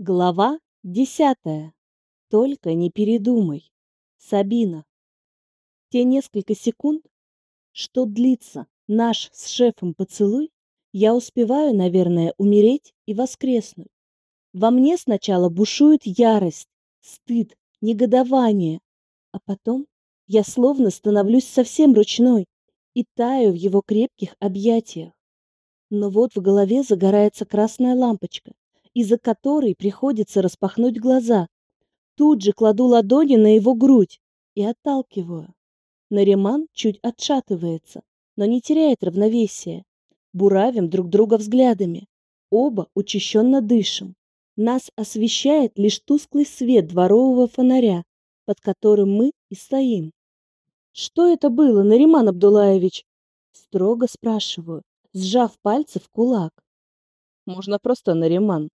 Глава десятая. Только не передумай. Сабина. Те несколько секунд, что длится наш с шефом поцелуй, я успеваю, наверное, умереть и воскреснуть. Во мне сначала бушует ярость, стыд, негодование, а потом я словно становлюсь совсем ручной и таю в его крепких объятиях. Но вот в голове загорается красная лампочка, из-за которой приходится распахнуть глаза. Тут же кладу ладони на его грудь и отталкиваю. Нариман чуть отшатывается, но не теряет равновесия. Буравим друг друга взглядами. Оба учащенно дышим. Нас освещает лишь тусклый свет дворового фонаря, под которым мы и стоим. «Что это было, Нариман Абдулаевич?» Строго спрашиваю, сжав пальцы в кулак. «Можно просто Нариман»,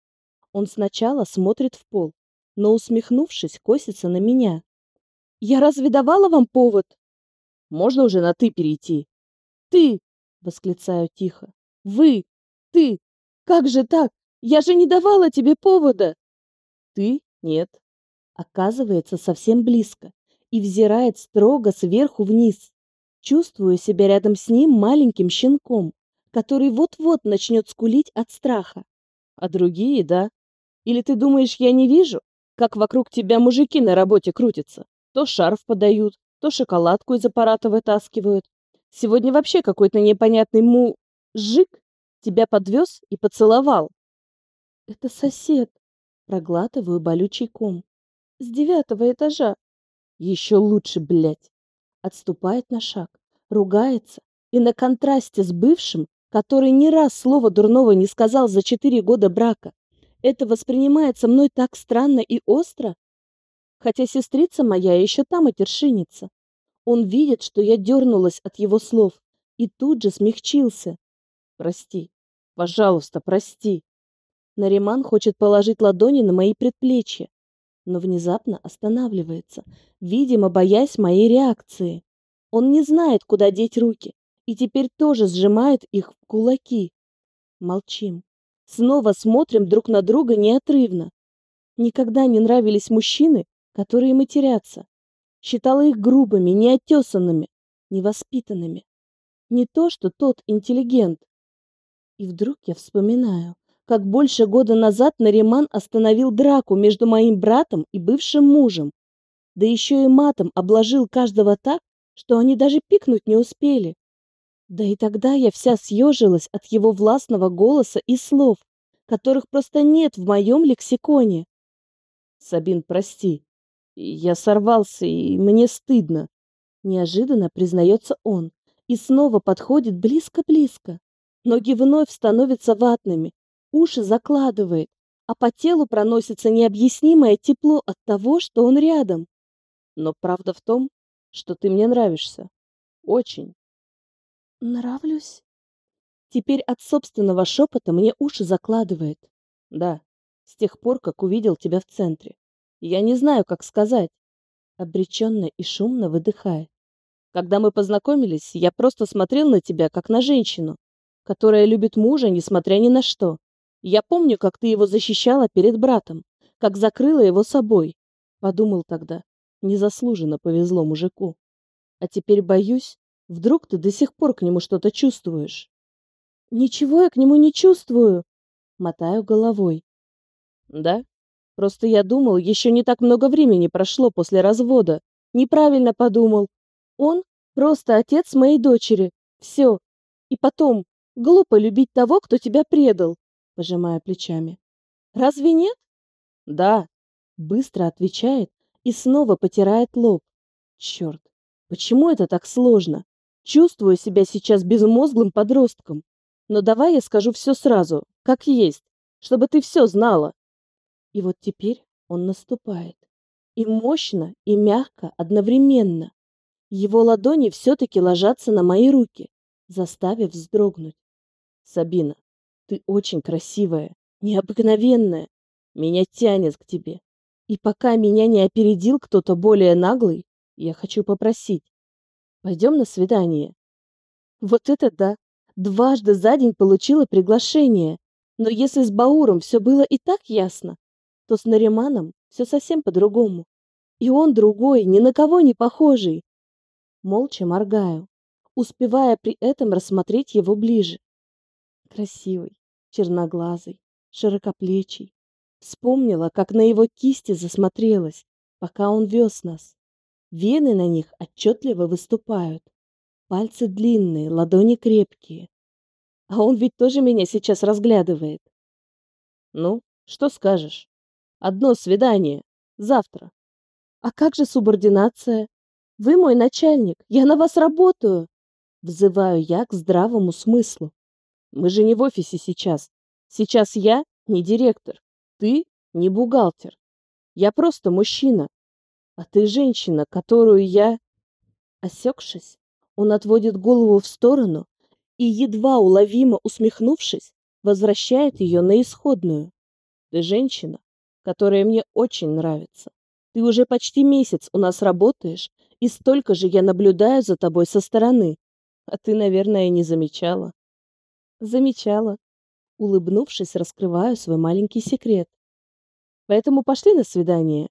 он сначала смотрит в пол, но, усмехнувшись, косится на меня. «Я разве давала вам повод?» «Можно уже на «ты» перейти?» «Ты!» — восклицаю тихо. «Вы! Ты! Как же так? Я же не давала тебе повода!» «Ты? Нет». Оказывается совсем близко и взирает строго сверху вниз. Чувствую себя рядом с ним маленьким щенком, который вот-вот начнет скулить от страха. А другие, да, или ты думаешь, я не вижу, как вокруг тебя мужики на работе крутятся? То шарф подают, то шоколадку из аппарата вытаскивают. Сегодня вообще какой-то непонятный мужик тебя подвез и поцеловал. Это сосед. Проглатываю болючий ком. С девятого этажа. Еще лучше, блядь. Отступает на шаг, ругается и на контрасте с бывшим, который ни раз слова дурного не сказал за четыре года брака, это воспринимается мной так странно и остро, хотя сестрица моя еще там и тершинится. Он видит, что я дернулась от его слов, и тут же смягчился. Прости, пожалуйста, прости. Нариман хочет положить ладони на мои предплечья, но внезапно останавливается, видимо, боясь моей реакции. Он не знает, куда деть руки, и теперь тоже сжимает их в кулаки. Молчим. Снова смотрим друг на друга неотрывно. Никогда не нравились мужчины, которые матерятся. Считала их грубыми, неотесанными, невоспитанными. Не то, что тот интеллигент. И вдруг я вспоминаю, как больше года назад Нариман остановил драку между моим братом и бывшим мужем. Да еще и матом обложил каждого так, что они даже пикнуть не успели. Да и тогда я вся съежилась от его властного голоса и слов, которых просто нет в моем лексиконе. Сабин, прости, я сорвался, и мне стыдно. Неожиданно признается он и снова подходит близко-близко. Ноги вновь становятся ватными, уши закладывает, а по телу проносится необъяснимое тепло от того, что он рядом. Но правда в том, что ты мне нравишься. Очень. Нравлюсь? Теперь от собственного шепота мне уши закладывает. Да, с тех пор, как увидел тебя в центре. Я не знаю, как сказать. Обреченно и шумно выдыхает. Когда мы познакомились, я просто смотрел на тебя, как на женщину, которая любит мужа, несмотря ни на что. Я помню, как ты его защищала перед братом, как закрыла его собой. Подумал тогда, незаслуженно повезло мужику. А теперь боюсь, Вдруг ты до сих пор к нему что-то чувствуешь? Ничего я к нему не чувствую. Мотаю головой. Да? Просто я думал, еще не так много времени прошло после развода. Неправильно подумал. Он просто отец моей дочери. Все. И потом, глупо любить того, кто тебя предал. Пожимая плечами. Разве нет? Да. Быстро отвечает и снова потирает лоб. Черт, почему это так сложно? Чувствую себя сейчас безмозглым подростком. Но давай я скажу все сразу, как есть, чтобы ты все знала. И вот теперь он наступает. И мощно, и мягко одновременно. Его ладони все-таки ложатся на мои руки, заставив вздрогнуть. Сабина, ты очень красивая, необыкновенная. Меня тянет к тебе. И пока меня не опередил кто-то более наглый, я хочу попросить, Пойдем на свидание. Вот это да! Дважды за день получила приглашение. Но если с Бауром все было и так ясно, то с Нариманом все совсем по-другому. И он другой, ни на кого не похожий. Молча моргаю, успевая при этом рассмотреть его ближе. Красивый, черноглазый, широкоплечий. Вспомнила, как на его кисти засмотрелась, пока он вез нас. Вены на них отчетливо выступают. Пальцы длинные, ладони крепкие. А он ведь тоже меня сейчас разглядывает. Ну, что скажешь? Одно свидание. Завтра. А как же субординация? Вы мой начальник, я на вас работаю. Взываю я к здравому смыслу. Мы же не в офисе сейчас. Сейчас я не директор. Ты не бухгалтер. Я просто мужчина. А ты женщина, которую я... Осекшись, он отводит голову в сторону и, едва уловимо усмехнувшись, возвращает ее на исходную. Ты женщина, которая мне очень нравится. Ты уже почти месяц у нас работаешь, и столько же я наблюдаю за тобой со стороны. А ты, наверное, не замечала. Замечала. Улыбнувшись, раскрываю свой маленький секрет. Поэтому пошли на свидание.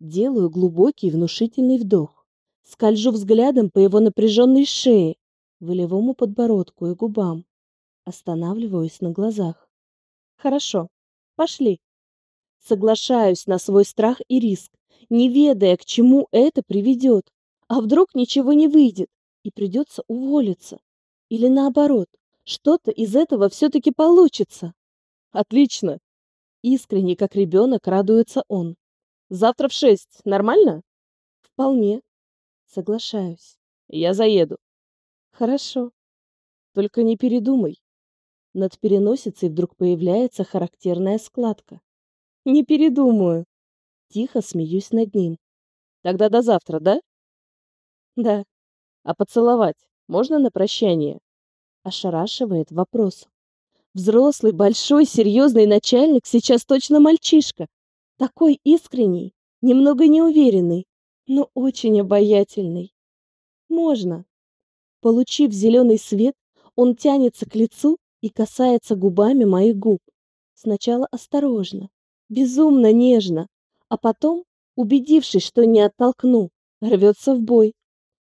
Делаю глубокий внушительный вдох. Скольжу взглядом по его напряженной шее, волевому подбородку и губам. Останавливаюсь на глазах. Хорошо, Пошли. Соглашаюсь на свой страх и риск, не ведая, к чему это приведет. А вдруг ничего не выйдет и придется уволиться? Или наоборот, что-то из этого все-таки получится? Отлично. Искренне, как ребенок, радуется он. Завтра в шесть. Нормально? Вполне. Соглашаюсь. Я заеду. Хорошо. Только не передумай. Над переносицей вдруг появляется характерная складка. Не передумаю. Тихо смеюсь над ним. Тогда до завтра, да? Да. А поцеловать можно на прощание? Ошарашивает вопрос. Взрослый, большой, серьезный начальник сейчас точно мальчишка. Такой искренний, немного неуверенный, но очень обаятельный. Можно. Получив зеленый свет, он тянется к лицу и касается губами моих губ. Сначала осторожно, безумно нежно, а потом, убедившись, что не оттолкну, рвется в бой.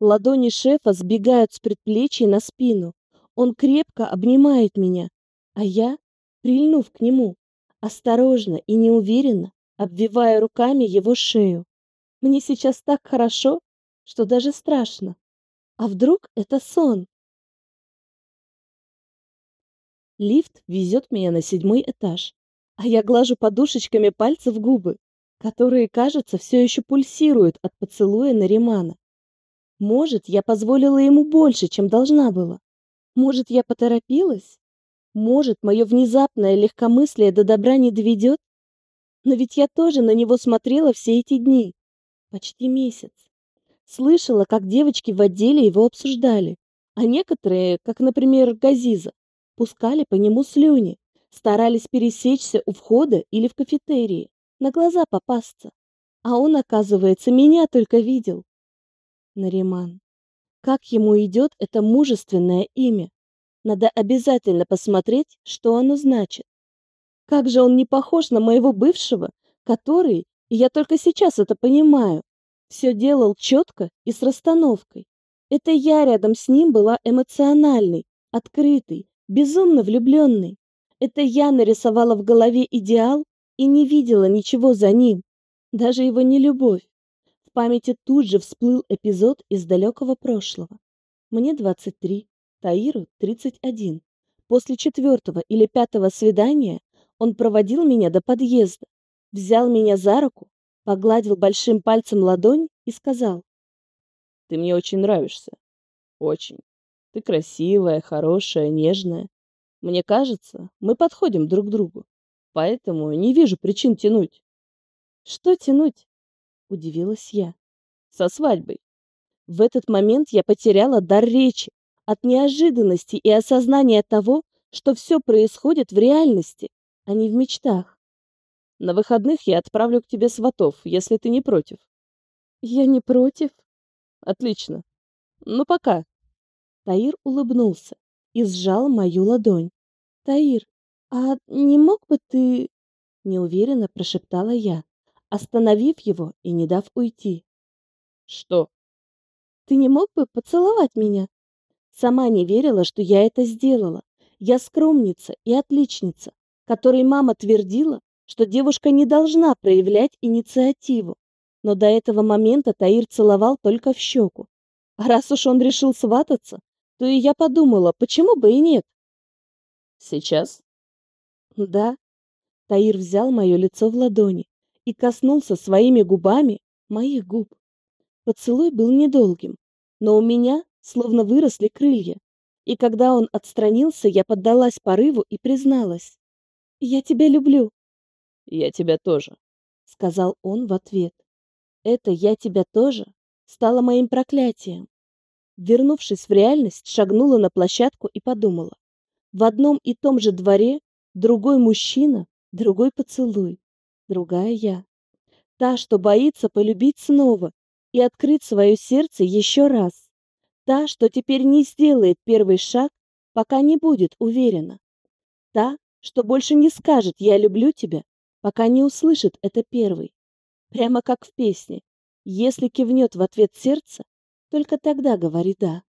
Ладони шефа сбегают с предплечья на спину. Он крепко обнимает меня, а я, прильнув к нему, осторожно и неуверенно обвиваю руками его шею. Мне сейчас так хорошо, что даже страшно. А вдруг это сон? Лифт везет меня на седьмой этаж, а я глажу подушечками пальцев губы, которые, кажется, все еще пульсируют от поцелуя Наримана. Может, я позволила ему больше, чем должна была. Может, я поторопилась? Может, мое внезапное легкомыслие до добра не доведет? Но ведь я тоже на него смотрела все эти дни. Почти месяц. Слышала, как девочки в отделе его обсуждали, а некоторые, как, например, Газиза, пускали по нему слюни, старались пересечься у входа или в кафетерии, на глаза попасться. А он, оказывается, меня только видел. Нариман. Как ему идет это мужественное имя? Надо обязательно посмотреть, что оно значит. Как же он не похож на моего бывшего, который, и я только сейчас это понимаю, все делал четко и с расстановкой. Это я рядом с ним была эмоциональной, открытой, безумно влюбленный. Это я нарисовала в голове идеал и не видела ничего за ним, даже его нелюбовь. В памяти тут же всплыл эпизод из далекого прошлого. Мне 23, Таиру 31. После четвертого или пятого свидания он проводил меня до подъезда, взял меня за руку, погладил большим пальцем ладонь и сказал. «Ты мне очень нравишься. Очень. Ты красивая, хорошая, нежная. Мне кажется, мы подходим друг к другу. Поэтому не вижу причин тянуть. Что тянуть? Удивилась я. Со свадьбой. В этот момент я потеряла дар речи от неожиданности и осознания того, что все происходит в реальности, а не в мечтах. На выходных я отправлю к тебе сватов, если ты не против. Я не против. Отлично. Ну пока. Таир улыбнулся и сжал мою ладонь. Таир, а не мог бы ты... неуверенно прошептала я, остановив его и не дав уйти. Что? Ты не мог бы поцеловать меня? Сама не верила, что я это сделала. Я скромница и отличница, которой мама твердила, что девушка не должна проявлять инициативу. Но до этого момента Таир целовал только в щеку. А раз уж он решил свататься, то и я подумала, почему бы и нет. Сейчас? Да. Таир взял мое лицо в ладони и коснулся своими губами моих губ. Поцелуй был недолгим, но у меня словно выросли крылья. И когда он отстранился, я поддалась порыву и призналась. «Я тебя люблю». «Я тебя тоже», — сказал он в ответ. Это «я тебя тоже» стало моим проклятием. Вернувшись в реальность, шагнула на площадку и подумала. В одном и том же дворе другой мужчина, другой поцелуй, другая я. Та, что боится полюбить снова и открыть свое сердце еще раз. Та, что теперь не сделает первый шаг, пока не будет уверена. Та, что больше не скажет «я люблю тебя», пока не услышит это первый. Прямо как в песне. Если кивнет в ответ сердце, только тогда говори «да».